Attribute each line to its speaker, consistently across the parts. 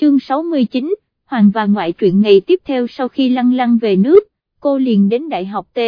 Speaker 1: chương 69, Hoàng và ngoại truyện ngày tiếp theo sau khi lăng lăng về nước, cô liền đến Đại học T,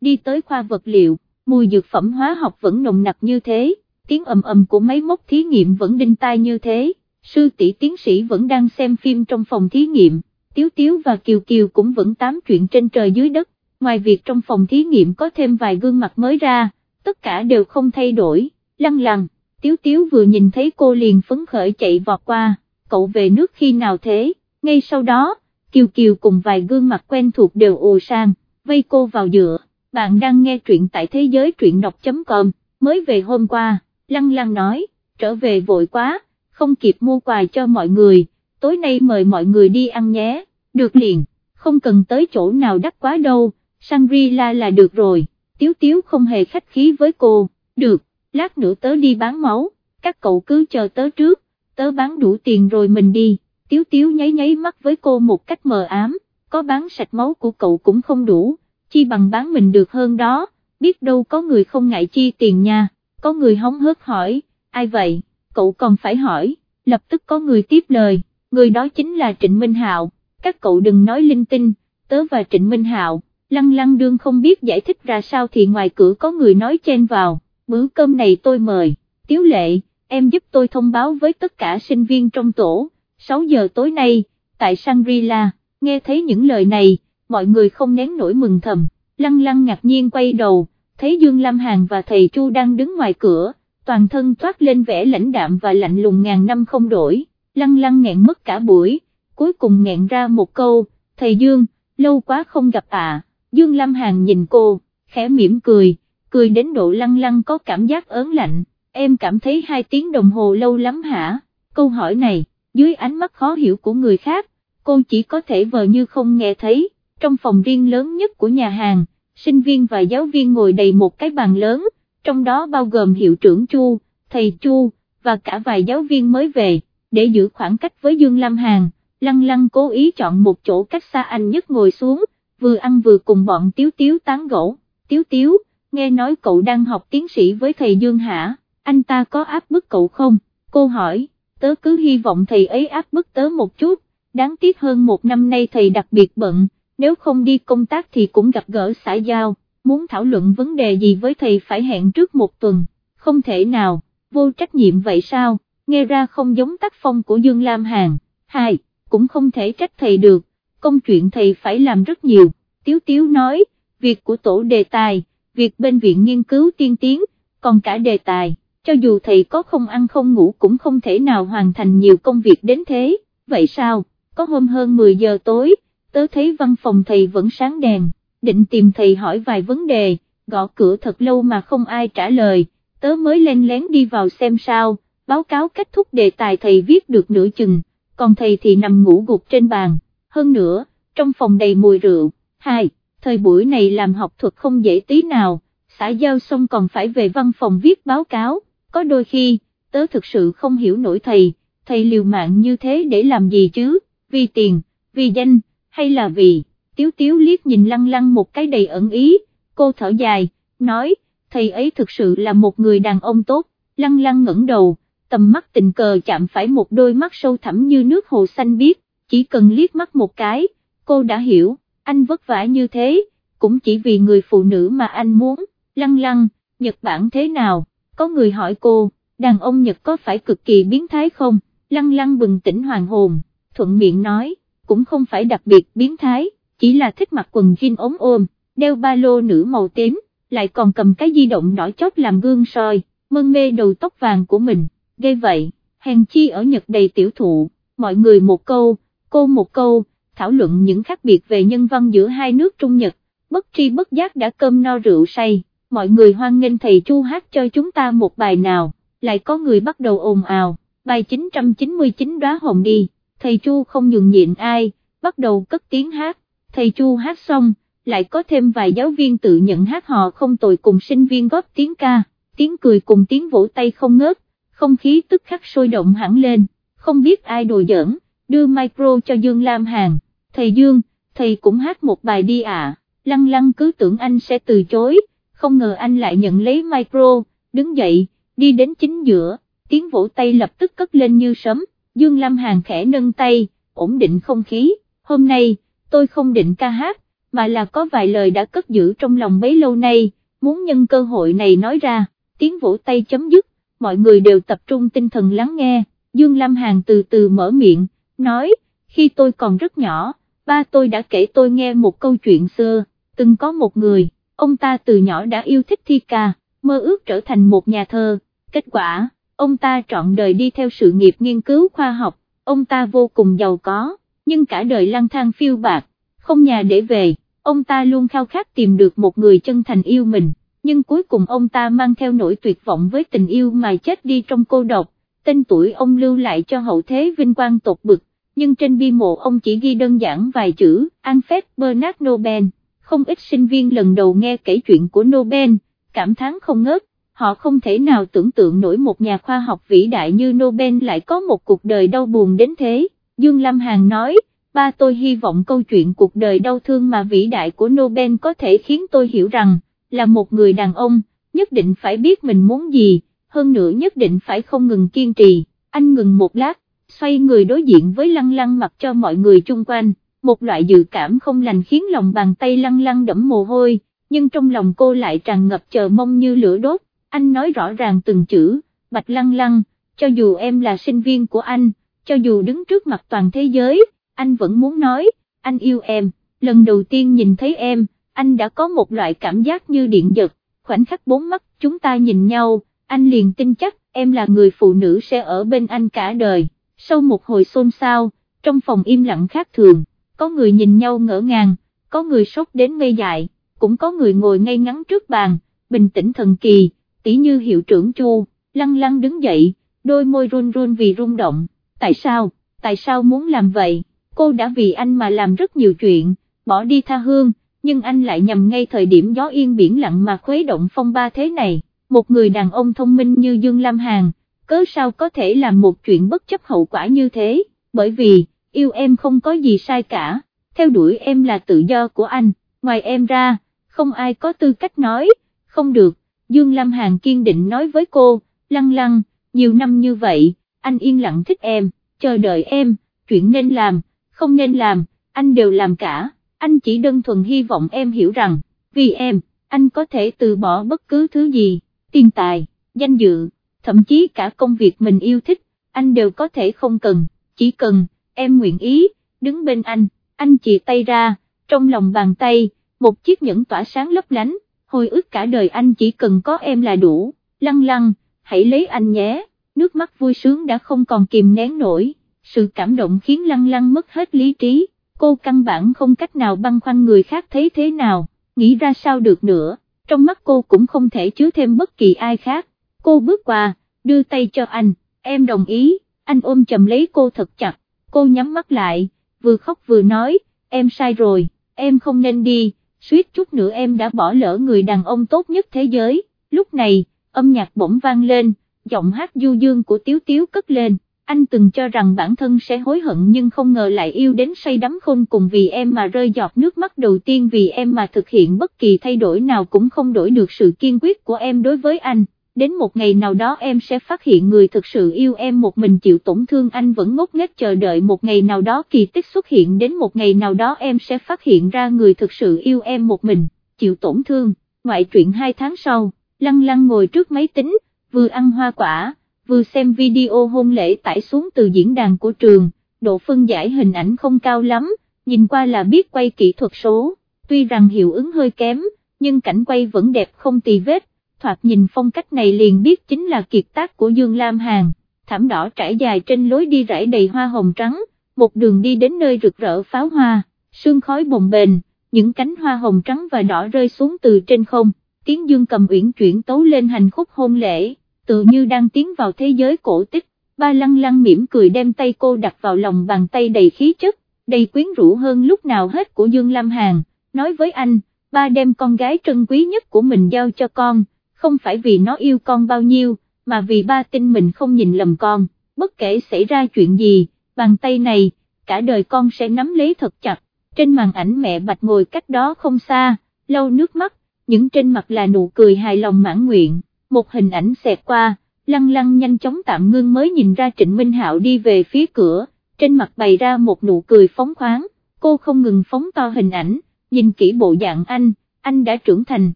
Speaker 1: đi tới khoa vật liệu, mùi dược phẩm hóa học vẫn nồng nặc như thế, tiếng ầm ầm của máy móc thí nghiệm vẫn đinh tai như thế, sư tỷ tiến sĩ vẫn đang xem phim trong phòng thí nghiệm, Tiếu Tiếu và Kiều Kiều cũng vẫn tám chuyện trên trời dưới đất, ngoài việc trong phòng thí nghiệm có thêm vài gương mặt mới ra, tất cả đều không thay đổi, lăng lăng, Tiếu Tiếu vừa nhìn thấy cô liền phấn khởi chạy vọt qua, cậu về nước khi nào thế, ngay sau đó, Kiều Kiều cùng vài gương mặt quen thuộc đều ồ sang, vây cô vào dựa, bạn đang nghe truyện tại thế giới truyện đọc.com, mới về hôm qua, lăng lăng nói, trở về vội quá, không kịp mua quà cho mọi người, tối nay mời mọi người đi ăn nhé, được liền, không cần tới chỗ nào đắt quá đâu, Shangri-La là được rồi, Tiếu Tiếu không hề khách khí với cô, được, lát nữa tớ đi bán máu, các cậu cứ chờ tớ trước, tớ bán đủ tiền rồi mình đi, Tiếu Tiếu nháy nháy mắt với cô một cách mờ ám, có bán sạch máu của cậu cũng không đủ, chi bằng bán mình được hơn đó, biết đâu có người không ngại chi tiền nha, có người hóng hớt hỏi, ai vậy, cậu còn phải hỏi, lập tức có người tiếp lời, người đó chính là Trịnh Minh Hạo, các cậu đừng nói linh tinh, tớ và Trịnh Minh Hạo, lăng lăng đương không biết giải thích ra sao thì ngoài cửa có người nói chen vào, bữa cơm này tôi mời, Tiếu Lệ, em giúp tôi thông báo với tất cả sinh viên trong tổ, 6 giờ tối nay, tại Shangri-La, nghe thấy những lời này, mọi người không nén nổi mừng thầm, lăng lăng ngạc nhiên quay đầu, thấy Dương Lam Hàn và thầy Chu đang đứng ngoài cửa, toàn thân toát lên vẻ lãnh đạm và lạnh lùng ngàn năm không đổi, lăng lăng nghẹn mất cả buổi, cuối cùng nghẹn ra một câu, thầy Dương, lâu quá không gặp à, Dương Lam Hàn nhìn cô, khẽ mỉm cười, cười đến độ lăng lăng có cảm giác ớn lạnh, em cảm thấy hai tiếng đồng hồ lâu lắm hả, câu hỏi này, dưới ánh mắt khó hiểu của người khác, cô chỉ có thể vờ như không nghe thấy, trong phòng riêng lớn nhất của nhà hàng, sinh viên và giáo viên ngồi đầy một cái bàn lớn, trong đó bao gồm hiệu trưởng Chu, thầy Chu, và cả vài giáo viên mới về, để giữ khoảng cách với Dương Lam Hàn, Lăng Lăng cố ý chọn một chỗ cách xa anh nhất ngồi xuống, vừa ăn vừa cùng bọn Tiếu Tiếu tán gỗ, Tiếu Tiếu, nghe nói cậu đang học tiến sĩ với thầy Dương hả, anh ta có áp bức cậu không, cô hỏi, tớ cứ hy vọng thầy ấy áp bức tớ một chút, đáng tiếc hơn một năm nay thầy đặc biệt bận, nếu không đi công tác thì cũng gặp gỡ xã giao, muốn thảo luận vấn đề gì với thầy phải hẹn trước một tuần, không thể nào, vô trách nhiệm vậy sao, nghe ra không giống tác phong của Dương Lam Hàn, hai, cũng không thể trách thầy được, công chuyện thầy phải làm rất nhiều, Tiếu Tiếu nói, việc của tổ đề tài, việc bên viện nghiên cứu tiên tiến, còn cả đề tài, cho dù thầy có không ăn không ngủ cũng không thể nào hoàn thành nhiều công việc đến thế, vậy sao, có hôm hơn 10 giờ tối, tớ thấy văn phòng thầy vẫn sáng đèn, định tìm thầy hỏi vài vấn đề, gõ cửa thật lâu mà không ai trả lời, tớ mới len lén đi vào xem sao, báo cáo kết thúc đề tài thầy viết được nửa chừng, còn thầy thì nằm ngủ gục trên bàn, hơn nữa, trong phòng đầy mùi rượu, hai, thời buổi này làm học thuật không dễ tí nào, xã giao xong còn phải về văn phòng viết báo cáo, có đôi khi, tớ thực sự không hiểu nổi thầy, thầy liều mạng như thế để làm gì chứ, vì tiền, vì danh, hay là vì, tiếu tiếu liếc nhìn lăng lăng một cái đầy ẩn ý, cô thở dài, nói, thầy ấy thực sự là một người đàn ông tốt, lăng lăng ngẩng đầu, tầm mắt tình cờ chạm phải một đôi mắt sâu thẳm như nước hồ xanh biếc, chỉ cần liếc mắt một cái, cô đã hiểu, anh vất vả như thế, cũng chỉ vì người phụ nữ mà anh muốn, lăng lăng, Nhật Bản thế nào, có người hỏi cô, đàn ông Nhật có phải cực kỳ biến thái không, lăng lăng bừng tỉnh hoàng hồn, thuận miệng nói, cũng không phải đặc biệt biến thái, chỉ là thích mặc quần jean ốm ôm, đeo ba lô nữ màu tím, lại còn cầm cái di động đỏ chót làm gương soi, mân mê đầu tóc vàng của mình, gây vậy, hèn chi ở Nhật đầy tiểu thụ, mọi người một câu, cô một câu, thảo luận những khác biệt về nhân văn giữa hai nước Trung Nhật, bất tri bất giác đã cơm no rượu say, mọi người hoan nghênh thầy Chu hát cho chúng ta một bài nào, lại có người bắt đầu ồn ào, bài 999 đóa hồng đi, thầy Chu không nhường nhịn ai, bắt đầu cất tiếng hát, thầy Chu hát xong, lại có thêm vài giáo viên tự nhận hát họ không tồi cùng sinh viên góp tiếng ca, tiếng cười cùng tiếng vỗ tay không ngớt, không khí tức khắc sôi động hẳn lên, không biết ai đồ giỡn, đưa micro cho Dương Lam Hàn, thầy Dương, thầy cũng hát một bài đi à, lăng lăng cứ tưởng anh sẽ từ chối, không ngờ anh lại nhận lấy micro, đứng dậy, đi đến chính giữa, tiếng vỗ tay lập tức cất lên như sấm, Dương Lam Hàn khẽ nâng tay, ổn định không khí, hôm nay, tôi không định ca hát, mà là có vài lời đã cất giữ trong lòng bấy lâu nay, muốn nhân cơ hội này nói ra, tiếng vỗ tay chấm dứt, mọi người đều tập trung tinh thần lắng nghe, Dương Lam Hàn từ từ mở miệng, nói, khi tôi còn rất nhỏ, ba tôi đã kể tôi nghe một câu chuyện xưa, từng có một người, ông ta từ nhỏ đã yêu thích thi ca, mơ ước trở thành một nhà thơ, kết quả, ông ta trọn đời đi theo sự nghiệp nghiên cứu khoa học, ông ta vô cùng giàu có, nhưng cả đời lang thang phiêu bạc, không nhà để về, ông ta luôn khao khát tìm được một người chân thành yêu mình, nhưng cuối cùng ông ta mang theo nỗi tuyệt vọng với tình yêu mà chết đi trong cô độc, tên tuổi ông lưu lại cho hậu thế vinh quang tột bực, nhưng trên bi mộ ông chỉ ghi đơn giản vài chữ, Alfred Bernard Nobel, không ít sinh viên lần đầu nghe kể chuyện của Nobel, cảm thán không ngớt, họ không thể nào tưởng tượng nổi một nhà khoa học vĩ đại như Nobel lại có một cuộc đời đau buồn đến thế, Dương Lâm Hàn nói, ba tôi hy vọng câu chuyện cuộc đời đau thương mà vĩ đại của Nobel có thể khiến tôi hiểu rằng, là một người đàn ông, nhất định phải biết mình muốn gì, hơn nữa nhất định phải không ngừng kiên trì, anh ngừng một lát, xoay người đối diện với lăng lăng mặt cho mọi người chung quanh, một loại dự cảm không lành khiến lòng bàn tay lăn lăn đẫm mồ hôi, nhưng trong lòng cô lại tràn ngập chờ mong như lửa đốt, anh nói rõ ràng từng chữ, bạch lăng lăng, cho dù em là sinh viên của anh, cho dù đứng trước mặt toàn thế giới, anh vẫn muốn nói, anh yêu em, lần đầu tiên nhìn thấy em, anh đã có một loại cảm giác như điện giật, khoảnh khắc bốn mắt chúng ta nhìn nhau, anh liền tin chắc em là người phụ nữ sẽ ở bên anh cả đời, sau một hồi xôn xao, trong phòng im lặng khác thường, có người nhìn nhau ngỡ ngàng, có người sốt đến ngây dại, cũng có người ngồi ngay ngắn trước bàn, bình tĩnh thần kỳ, tỉ như hiệu trưởng Chu, lăng lăng đứng dậy, đôi môi run run vì rung động, tại sao, tại sao muốn làm vậy, cô đã vì anh mà làm rất nhiều chuyện, bỏ đi tha hương, nhưng anh lại nhầm ngay thời điểm gió yên biển lặng mà khuấy động phong ba thế này, một người đàn ông thông minh như Dương Lam Hàn, cớ sao có thể làm một chuyện bất chấp hậu quả như thế, bởi vì, yêu em không có gì sai cả, theo đuổi em là tự do của anh, ngoài em ra, không ai có tư cách nói, không được, Dương Lam Hàn kiên định nói với cô, lăng lăng, nhiều năm như vậy, anh yên lặng thích em, chờ đợi em, chuyện nên làm, không nên làm, anh đều làm cả, anh chỉ đơn thuần hy vọng em hiểu rằng, vì em, anh có thể từ bỏ bất cứ thứ gì, tiền tài, danh dự, thậm chí cả công việc mình yêu thích, anh đều có thể không cần, chỉ cần, em nguyện ý, đứng bên anh, anh chỉ tay ra, trong lòng bàn tay, một chiếc nhẫn tỏa sáng lấp lánh, hồi ức cả đời anh chỉ cần có em là đủ, lăng lăng, hãy lấy anh nhé, nước mắt vui sướng đã không còn kìm nén nổi, sự cảm động khiến lăng lăng mất hết lý trí, cô căn bản không cách nào băn khoăn người khác thấy thế nào, nghĩ ra sao được nữa, trong mắt cô cũng không thể chứa thêm bất kỳ ai khác, cô bước qua, đưa tay cho anh, em đồng ý, anh ôm chầm lấy cô thật chặt, cô nhắm mắt lại, vừa khóc vừa nói, em sai rồi, em không nên đi, suýt chút nữa em đã bỏ lỡ người đàn ông tốt nhất thế giới, lúc này, âm nhạc bỗng vang lên, giọng hát du dương của Tiếu Tiếu cất lên, anh từng cho rằng bản thân sẽ hối hận nhưng không ngờ lại yêu đến say đắm khôn cùng vì em mà rơi giọt nước mắt đầu tiên vì em mà thực hiện bất kỳ thay đổi nào cũng không đổi được sự kiên quyết của em đối với anh đến một ngày nào đó em sẽ phát hiện người thực sự yêu em một mình chịu tổn thương anh vẫn ngốc nghếch chờ đợi một ngày nào đó kỳ tích xuất hiện. Đến một ngày nào đó em sẽ phát hiện ra người thực sự yêu em một mình, chịu tổn thương, ngoại truyện hai tháng sau, lăng lăng ngồi trước máy tính, vừa ăn hoa quả, vừa xem video hôn lễ tải xuống từ diễn đàn của trường, độ phân giải hình ảnh không cao lắm, nhìn qua là biết quay kỹ thuật số, tuy rằng hiệu ứng hơi kém, nhưng cảnh quay vẫn đẹp không tì vết thoạt nhìn phong cách này liền biết chính là kiệt tác của Dương Lam Hàn, thảm đỏ trải dài trên lối đi rải đầy hoa hồng trắng, một đường đi đến nơi rực rỡ pháo hoa, sương khói bồng bềnh, những cánh hoa hồng trắng và đỏ rơi xuống từ trên không, tiếng dương cầm uyển chuyển tấu lên hành khúc hôn lễ, tự như đang tiến vào thế giới cổ tích, ba lăng lăng mỉm cười đem tay cô đặt vào lòng bàn tay đầy khí chất, đầy quyến rũ hơn lúc nào hết của Dương Lam Hàn, nói với anh, ba đem con gái trân quý nhất của mình giao cho con không phải vì nó yêu con bao nhiêu, mà vì ba tin mình không nhìn lầm con, bất kể xảy ra chuyện gì, bàn tay này, cả đời con sẽ nắm lấy thật chặt, trên màn ảnh mẹ Bạch ngồi cách đó không xa, lau nước mắt, những trên mặt là nụ cười hài lòng mãn nguyện, một hình ảnh xẹt qua, lăng lăng nhanh chóng tạm ngưng mới nhìn ra Trịnh Minh Hạo đi về phía cửa, trên mặt bày ra một nụ cười phóng khoáng, cô không ngừng phóng to hình ảnh, nhìn kỹ bộ dạng anh, anh đã trưởng thành,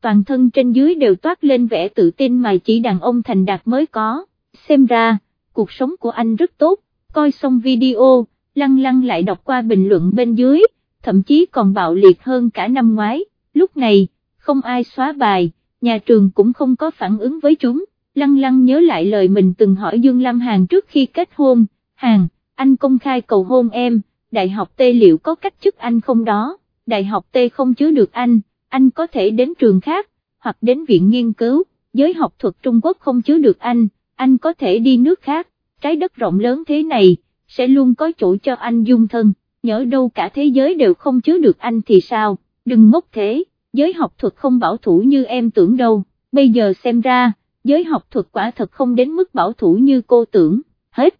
Speaker 1: toàn thân trên dưới đều toát lên vẻ tự tin mà chỉ đàn ông thành đạt mới có, xem ra, cuộc sống của anh rất tốt, coi xong video, lăng lăng lại đọc qua bình luận bên dưới, thậm chí còn bạo liệt hơn cả năm ngoái, lúc này, không ai xóa bài, nhà trường cũng không có phản ứng với chúng, lăng lăng nhớ lại lời mình từng hỏi Dương Lam Hàn trước khi kết hôn, Hàn, anh công khai cầu hôn em, đại học T liệu có cách chức anh không đó, đại học T không chứa được anh, anh có thể đến trường khác, hoặc đến viện nghiên cứu, giới học thuật Trung Quốc không chứa được anh, anh có thể đi nước khác, trái đất rộng lớn thế này, sẽ luôn có chỗ cho anh dung thân, nhỡ đâu cả thế giới đều không chứa được anh thì sao, đừng ngốc thế, giới học thuật không bảo thủ như em tưởng đâu, bây giờ xem ra, giới học thuật quả thật không đến mức bảo thủ như cô tưởng, hết.